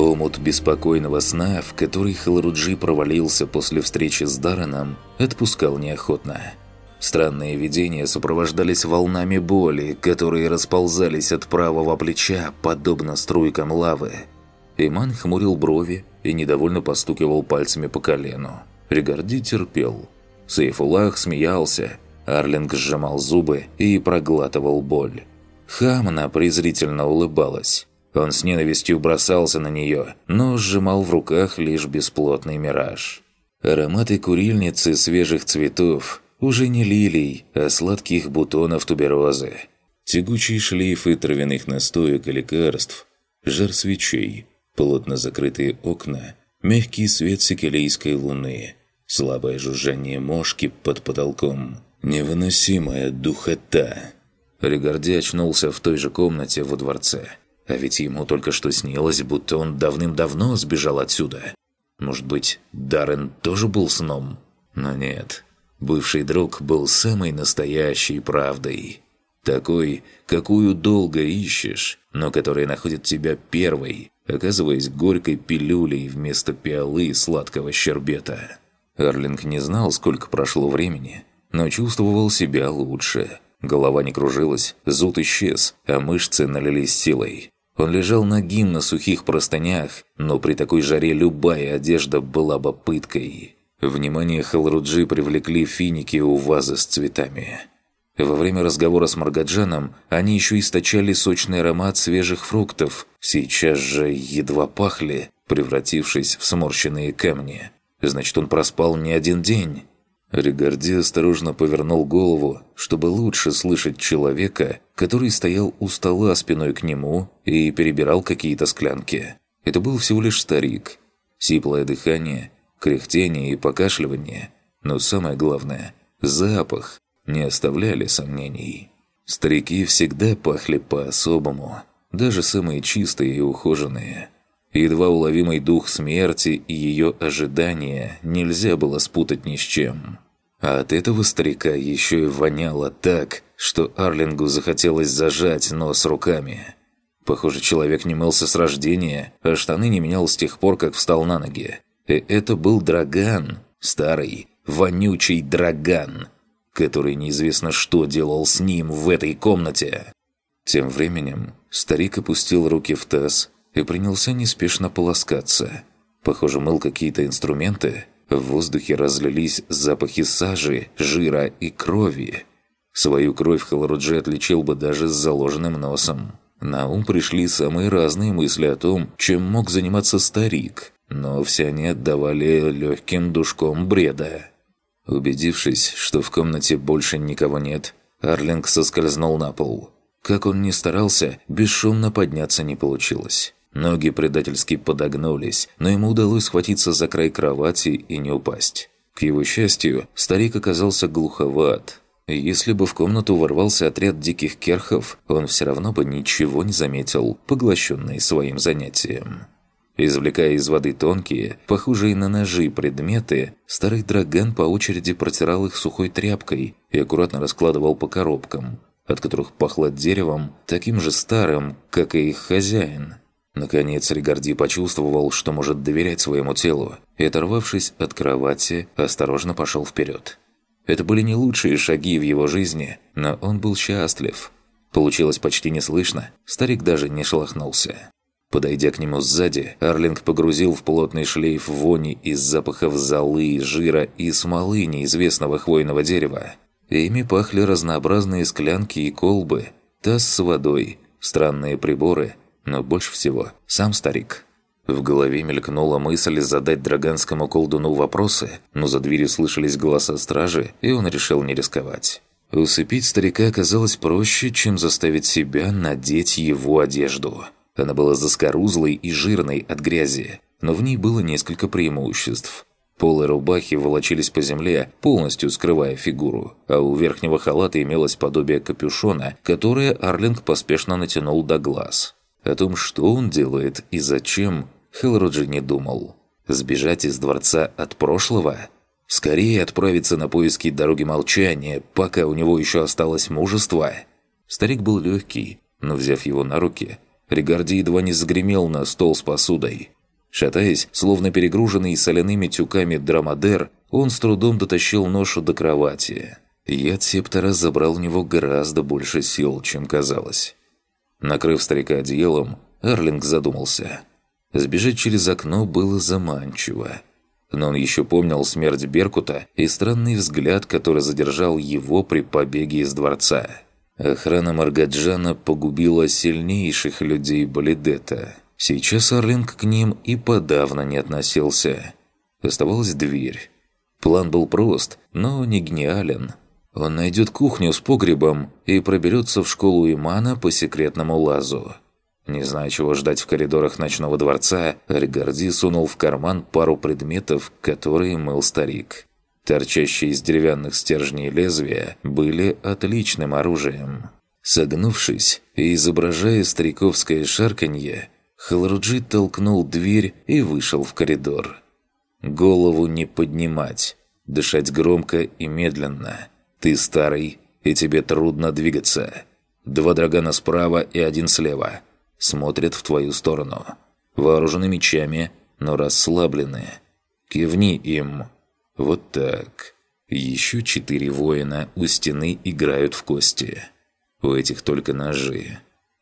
Омут беспокойного сна, в который Халруджи провалился после встречи с Дараном, отпускал неохотно. Странные видения сопровождались волнами боли, которые расползались от правого плеча, подобно струйкам лавы. Иман хмурил брови и недовольно постукивал пальцами по колену. Ригарди терпел. Сейфулах смеялся, Арлинг сжимал зубы и проглатывал боль. Хамна презрительно улыбалась. Он с ненавистью бросался на нее, но сжимал в руках лишь бесплотный мираж. Ароматы курильницы свежих цветов, уже не лилий, а сладких бутонов туберозы. Тягучие шлейфы травяных настоек и лекарств, жар свечей, плотно закрытые окна, мягкий свет секелейской луны, слабое жужжание мошки под потолком, невыносимая духота. Регарди очнулся в той же комнате во дворце. А ведь ему только что снилось, будто он давным-давно сбежал отсюда. Может быть, Даррен тоже был сном? Но нет. Бывший друг был самой настоящей правдой. Такой, какую долго ищешь, но которая находит тебя первой, оказываясь горькой пилюлей вместо пиалы сладкого щербета. Арлинг не знал, сколько прошло времени, но чувствовал себя лучше. Голова не кружилась, зуд исчез, а мышцы налились силой. Он лежал нагим на сухих простынях, но при такой жаре любая одежда была бы пыткой. Внимание Халруджи привлекли финики у вазы с цветами. Во время разговора с Маргаджаном они еще источали сочный аромат свежих фруктов, сейчас же едва пахли, превратившись в сморщенные камни. Значит, он проспал не один день. Регарди осторожно повернул голову, чтобы лучше слышать человека, который стоял у стола спиной к нему и перебирал какие-то склянки. Это был всего лишь старик. Сиплое дыхание, кряхтение и покашливание. Но самое главное – запах не оставляли сомнений. Старики всегда пахли по-особому, даже самые чистые и ухоженные. Едва уловимый дух смерти и ее ожидания нельзя было спутать ни с чем. А от этого старика еще и воняло так, что Арлингу захотелось зажать нос руками. Похоже, человек не мылся с рождения, а штаны не менял с тех пор, как встал на ноги. И это был Драган, старый, вонючий Драган, который неизвестно что делал с ним в этой комнате. Тем временем старик опустил руки в таз и принялся неспешно полоскаться. Похоже, мыл какие-то инструменты. В воздухе разлились запахи сажи, жира и крови. Свою кровь Халруджи отличил бы даже с заложенным носом. На ум пришли самые разные мысли о том, чем мог заниматься старик, но все они отдавали легким душком бреда. Убедившись, что в комнате больше никого нет, Арлинг соскользнул на пол. Как он ни старался, бесшумно подняться не получилось. Ноги предательски подогнулись, но ему удалось схватиться за край кровати и не упасть. К его счастью, старик оказался глуховат. Если бы в комнату ворвался отряд диких керхов, он все равно бы ничего не заметил, поглощенный своим занятием. Извлекая из воды тонкие, похожие на ножи предметы, старый драган по очереди протирал их сухой тряпкой и аккуратно раскладывал по коробкам, от которых пахло деревом, таким же старым, как и их хозяин. Наконец Ригарди почувствовал, что может доверять своему телу, и, оторвавшись от кровати, осторожно пошел вперед. Это были не лучшие шаги в его жизни, но он был счастлив. Получилось почти неслышно, старик даже не шелохнулся. Подойдя к нему сзади, Арлинг погрузил в плотный шлейф вони из запахов золы, жира и смолы неизвестного хвойного дерева. Ими пахли разнообразные склянки и колбы, таз с водой, странные приборы – но больше всего сам старик. В голове мелькнула мысль задать драганскому колдуну вопросы, но за дверью слышались голоса стражи, и он решил не рисковать. Усыпить старика оказалось проще, чем заставить себя надеть его одежду. Она была заскорузлой и жирной от грязи, но в ней было несколько преимуществ. Полы рубахи волочились по земле, полностью скрывая фигуру, а у верхнего халата имелось подобие капюшона, которое Арлинг поспешно натянул до глаз. О том, что он делает и зачем, Хелроджи не думал. Сбежать из дворца от прошлого? Скорее отправиться на поиски дороги молчания, пока у него еще осталось мужество. Старик был легкий, но взяв его на руки, Ригарди едва не загремел на стол с посудой. Шатаясь, словно перегруженный соляными тюками драмадер, он с трудом дотащил ношу до кровати. Яд септора забрал у него гораздо больше сил, чем казалось. Накрыв старика одеялом, Арлинг задумался. Сбежать через окно было заманчиво. Но он еще помнил смерть Беркута и странный взгляд, который задержал его при побеге из дворца. Охрана Маргаджана погубила сильнейших людей Балидета. Сейчас Арлинг к ним и подавно не относился. Оставалась дверь. План был прост, но не гениален. Он найдет кухню с погребом и проберется в школу Имана по секретному лазу. Не зная, чего ждать в коридорах ночного дворца, Ригарди сунул в карман пару предметов, которые мыл старик. Торчащие из деревянных стержней лезвия были отличным оружием. Согнувшись и изображая стариковское шарканье, Халруджи толкнул дверь и вышел в коридор. Голову не поднимать, дышать громко и медленно. Ты старый, и тебе трудно двигаться. Два драгана справа и один слева. Смотрят в твою сторону. Вооружены мечами, но расслаблены. Кивни им. Вот так. Еще четыре воина у стены играют в кости. У этих только ножи.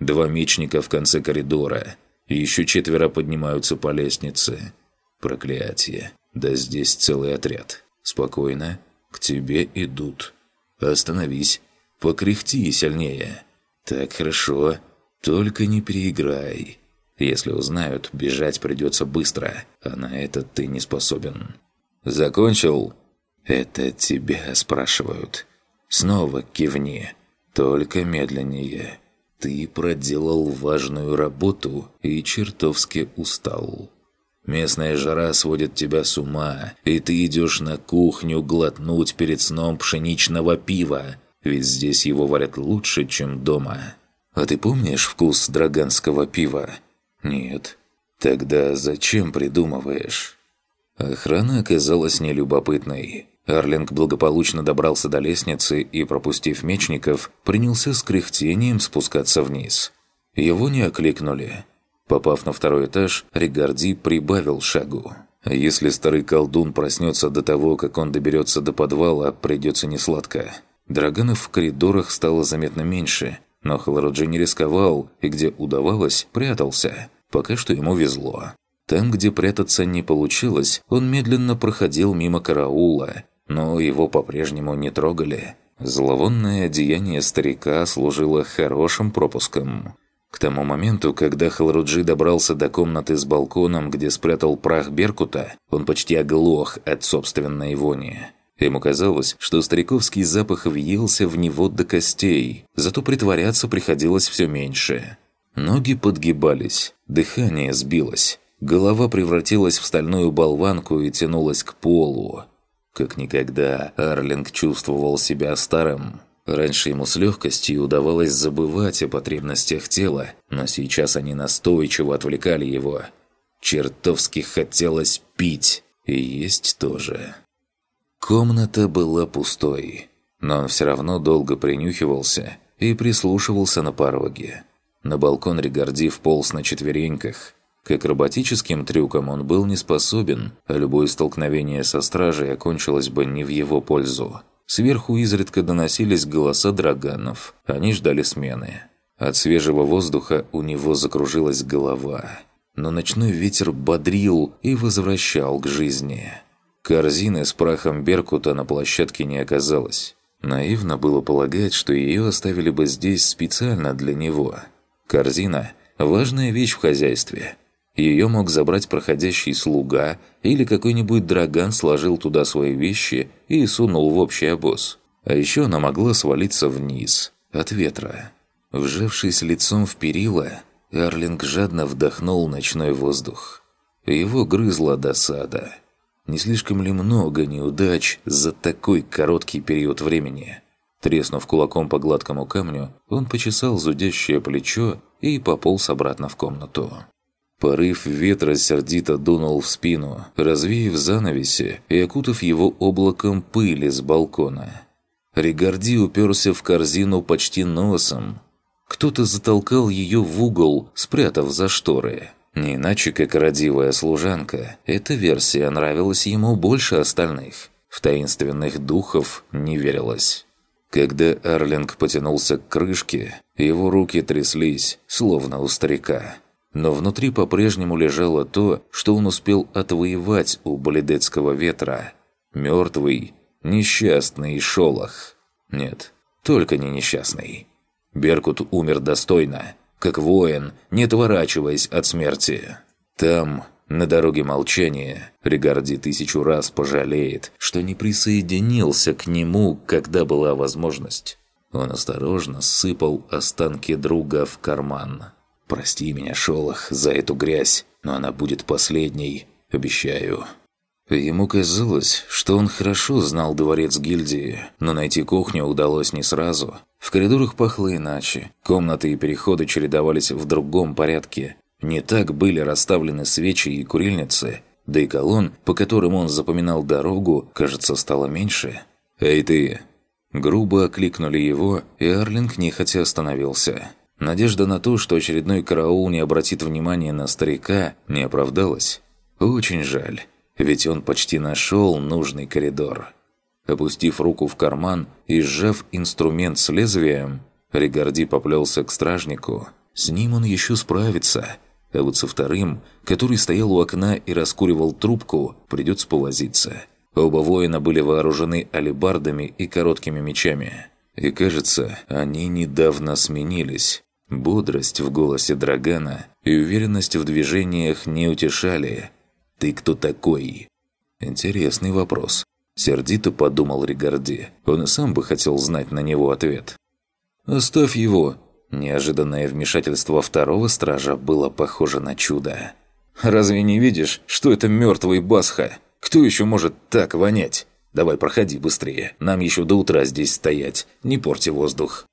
Два мечника в конце коридора. Еще четверо поднимаются по лестнице. Проклятие. Да здесь целый отряд. Спокойно. К тебе идут. Остановись. Покряхти сильнее. Так хорошо. Только не переиграй. Если узнают, бежать придется быстро, а на это ты не способен. «Закончил?» «Это тебя спрашивают. Снова кивни. Только медленнее. Ты проделал важную работу и чертовски устал. Местная жара сводит тебя с ума, и ты идешь на кухню глотнуть перед сном пшеничного пива, ведь здесь его варят лучше, чем дома. А ты помнишь вкус драганского пива? Нет. Тогда зачем придумываешь?» Охрана оказалась нелюбопытной. Арлинг благополучно добрался до лестницы и, пропустив мечников, принялся с кряхтением спускаться вниз. Его не окликнули. Попав на второй этаж, Ригарди прибавил шагу. Если старый колдун проснется до того, как он доберется до подвала, придется несладко. Драганов в коридорах стало заметно меньше, но Халаруджи не рисковал и, где удавалось, прятался. Пока что ему везло. Там, где прятаться не получилось, он медленно проходил мимо караула, но его по-прежнему не трогали. Зловонное одеяние старика служило хорошим пропуском. К тому моменту, когда Халруджи добрался до комнаты с балконом, где спрятал прах Беркута, он почти оглох от собственной вони. Ему казалось, что стариковский запах въелся в него до костей, зато притворяться приходилось все меньше. Ноги подгибались, дыхание сбилось. Голова превратилась в стальную болванку и тянулась к полу. Как никогда Арлинг чувствовал себя старым. Раньше ему с легкостью удавалось забывать о потребностях тела, но сейчас они настойчиво отвлекали его. Чертовски хотелось пить и есть тоже. Комната была пустой, но он все равно долго принюхивался и прислушивался на пороге. На балкон Ригарди вполз на четвереньках – к акробатическим трюкам он был не способен, а любое столкновение со стражей окончилось бы не в его пользу. Сверху изредка доносились голоса драганов. Они ждали смены. От свежего воздуха у него закружилась голова. Но ночной ветер бодрил и возвращал к жизни. Корзины с прахом Беркута на площадке не оказалось. Наивно было полагать, что ее оставили бы здесь специально для него. Корзина – важная вещь в хозяйстве. Ее мог забрать проходящий слуга или какой-нибудь драган сложил туда свои вещи и сунул в общий обоз. А еще она могла свалиться вниз, от ветра. Вжавшись лицом в перила, Арлинг жадно вдохнул ночной воздух. Его грызла досада. Не слишком ли много неудач за такой короткий период времени? Треснув кулаком по гладкому камню, он почесал зудящее плечо и пополз обратно в комнату. Порыв ветра сердито дунул в спину, развеяв занавеси и окутав его облаком пыли с балкона. Ригарди уперся в корзину почти носом. Кто-то затолкал ее в угол, спрятав за шторы. Не иначе, как родивая служанка, эта версия нравилась ему больше остальных. В таинственных духов не верилось. Когда Арлинг потянулся к крышке, его руки тряслись, словно у старика. Но внутри по-прежнему лежало то, что он успел отвоевать у болидетского ветра. Мертвый, несчастный шолох. Нет, только не несчастный. Беркут умер достойно, как воин, не отворачиваясь от смерти. Там, на дороге молчания, Ригарди тысячу раз пожалеет, что не присоединился к нему, когда была возможность. Он осторожно сыпал останки друга в карман. «Прости меня, Шолох, за эту грязь, но она будет последней, обещаю». Ему казалось, что он хорошо знал дворец гильдии, но найти кухню удалось не сразу. В коридорах пахло иначе. Комнаты и переходы чередовались в другом порядке. Не так были расставлены свечи и курильницы, да и колонн, по которым он запоминал дорогу, кажется, стало меньше. «Эй ты!» Грубо окликнули его, и Арлинг нехотя остановился. Надежда на то, что очередной караул не обратит внимания на старика, не оправдалась. Очень жаль ведь он почти нашел нужный коридор. Опустив руку в карман и сжав инструмент с лезвием, Ригарди поплелся к стражнику. С ним он еще справится, а вот со вторым, который стоял у окна и раскуривал трубку, придется повозиться. Оба воина были вооружены алебардами и короткими мечами. И кажется, они недавно сменились. Бодрость в голосе Драгана и уверенность в движениях не утешали – «Ты кто такой?» Интересный вопрос. Сердито подумал Ригарди. Он и сам бы хотел знать на него ответ. «Оставь его!» Неожиданное вмешательство второго стража было похоже на чудо. «Разве не видишь, что это мертвый Басха? Кто еще может так вонять? Давай проходи быстрее, нам еще до утра здесь стоять, не порти воздух».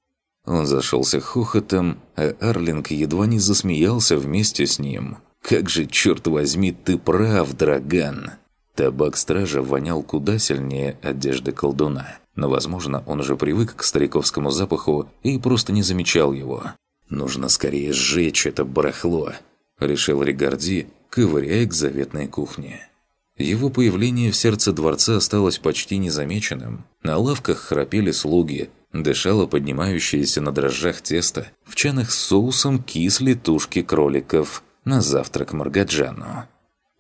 Он зашелся хохотом, а Арлинг едва не засмеялся вместе с ним. «Как же, черт возьми, ты прав, Драган!» Табак стража вонял куда сильнее одежды колдуна. Но, возможно, он уже привык к стариковскому запаху и просто не замечал его. «Нужно скорее сжечь это барахло», – решил Ригарди, ковыряя к заветной кухне. Его появление в сердце дворца осталось почти незамеченным. На лавках храпели слуги, дышало поднимающееся на дрожжах тесто, в чанах с соусом кисли тушки кроликов – на завтрак Маргаджану.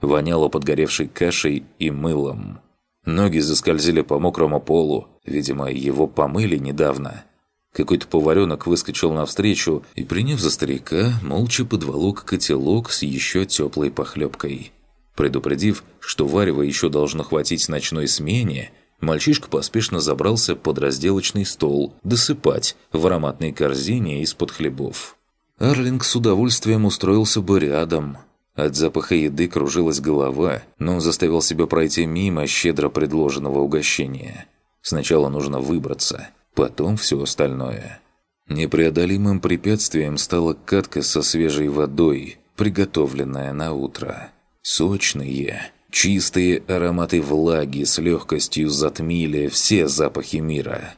Воняло подгоревшей кашей и мылом. Ноги заскользили по мокрому полу, видимо, его помыли недавно. Какой-то поваренок выскочил навстречу и, приняв за старика, молча подволок котелок с еще теплой похлебкой. Предупредив, что варево еще должно хватить ночной смене, мальчишка поспешно забрался под разделочный стол досыпать в ароматной корзине из-под хлебов. Арлинг с удовольствием устроился бы рядом. От запаха еды кружилась голова, но он заставил себя пройти мимо щедро предложенного угощения. Сначала нужно выбраться, потом все остальное. Непреодолимым препятствием стала катка со свежей водой, приготовленная на утро. Сочные, чистые ароматы влаги с легкостью затмили все запахи мира.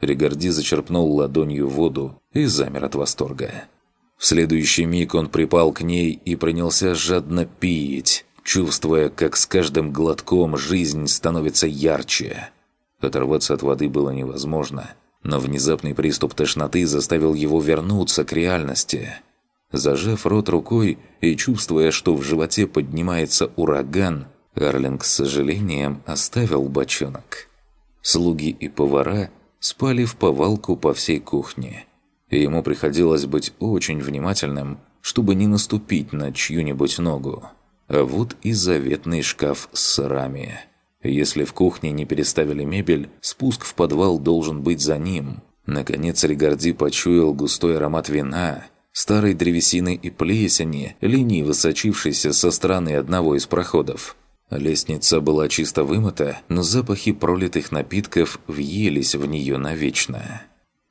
Ригарди зачерпнул ладонью воду и замер от восторга. В следующий миг он припал к ней и принялся жадно пить, чувствуя, как с каждым глотком жизнь становится ярче. Оторваться от воды было невозможно, но внезапный приступ тошноты заставил его вернуться к реальности. Зажав рот рукой и чувствуя, что в животе поднимается ураган, Арлинг с сожалением оставил бочонок. Слуги и повара спали в повалку по всей кухне – и ему приходилось быть очень внимательным, чтобы не наступить на чью-нибудь ногу. А вот и заветный шкаф с сырами. Если в кухне не переставили мебель, спуск в подвал должен быть за ним. Наконец Ригарди почуял густой аромат вина, старой древесины и плесени, лениво сочившейся со стороны одного из проходов. Лестница была чисто вымыта, но запахи пролитых напитков въелись в нее навечно.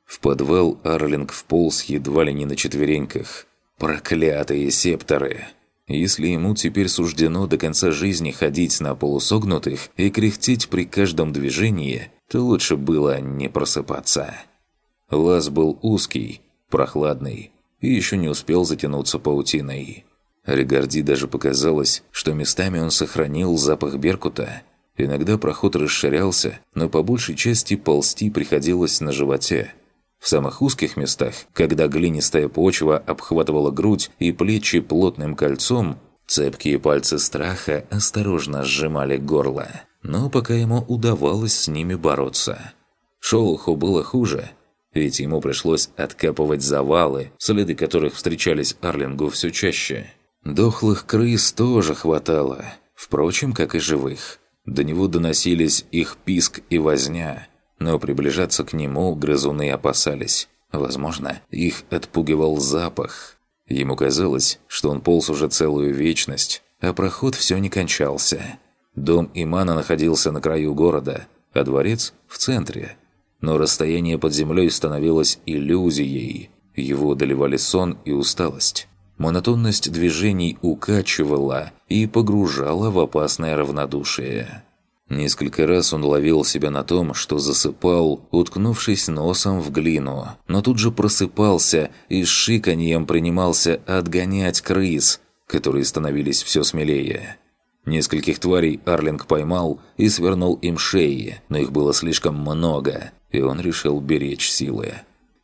В подвал Арлинг вполз едва ли не на четвереньках. Проклятые септоры! Если ему теперь суждено до конца жизни ходить на полусогнутых и кряхтеть при каждом движении, то лучше было не просыпаться. Лаз был узкий, прохладный и еще не успел затянуться паутиной. Регарди даже показалось, что местами он сохранил запах беркута. Иногда проход расширялся, но по большей части ползти приходилось на животе. В самых узких местах, когда глинистая почва обхватывала грудь и плечи плотным кольцом, цепкие пальцы страха осторожно сжимали горло. Но пока ему удавалось с ними бороться. Шолоху было хуже – ведь ему пришлось откапывать завалы, следы которых встречались Арлингу все чаще. Дохлых крыс тоже хватало, впрочем, как и живых. До него доносились их писк и возня, но приближаться к нему грызуны опасались. Возможно, их отпугивал запах. Ему казалось, что он полз уже целую вечность, а проход все не кончался. Дом Имана находился на краю города, а дворец – в центре – но расстояние под землей становилось иллюзией. Его одолевали сон и усталость. Монотонность движений укачивала и погружала в опасное равнодушие. Несколько раз он ловил себя на том, что засыпал, уткнувшись носом в глину, но тут же просыпался и с шиканьем принимался отгонять крыс, которые становились все смелее. Нескольких тварей Арлинг поймал и свернул им шеи, но их было слишком много, и он решил беречь силы.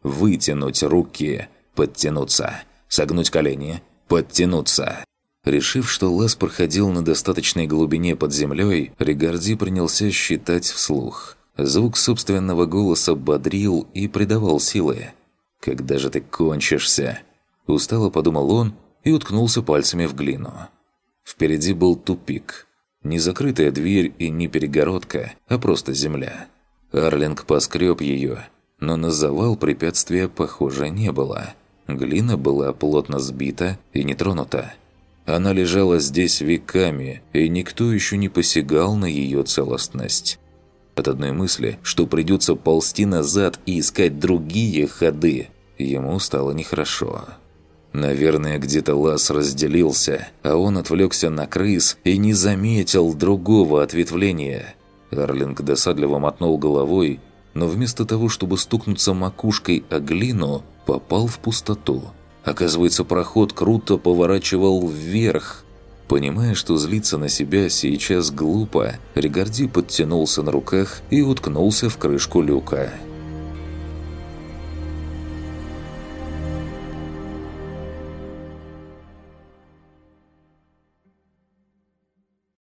Вытянуть руки, подтянуться, согнуть колени, подтянуться. Решив, что лаз проходил на достаточной глубине под землей, Ригарди принялся считать вслух. Звук собственного голоса бодрил и придавал силы. «Когда же ты кончишься?» Устало подумал он и уткнулся пальцами в глину. Впереди был тупик. Не закрытая дверь и не перегородка, а просто земля. Арлинг поскреб ее, но на завал препятствия, похоже, не было. Глина была плотно сбита и не тронута. Она лежала здесь веками, и никто еще не посягал на ее целостность. От одной мысли, что придется ползти назад и искать другие ходы, ему стало нехорошо. Наверное, где-то лаз разделился, а он отвлекся на крыс и не заметил другого ответвления. Арлинг досадливо мотнул головой, но вместо того, чтобы стукнуться макушкой о глину, попал в пустоту. Оказывается, проход круто поворачивал вверх. Понимая, что злиться на себя сейчас глупо, Ригарди подтянулся на руках и уткнулся в крышку люка.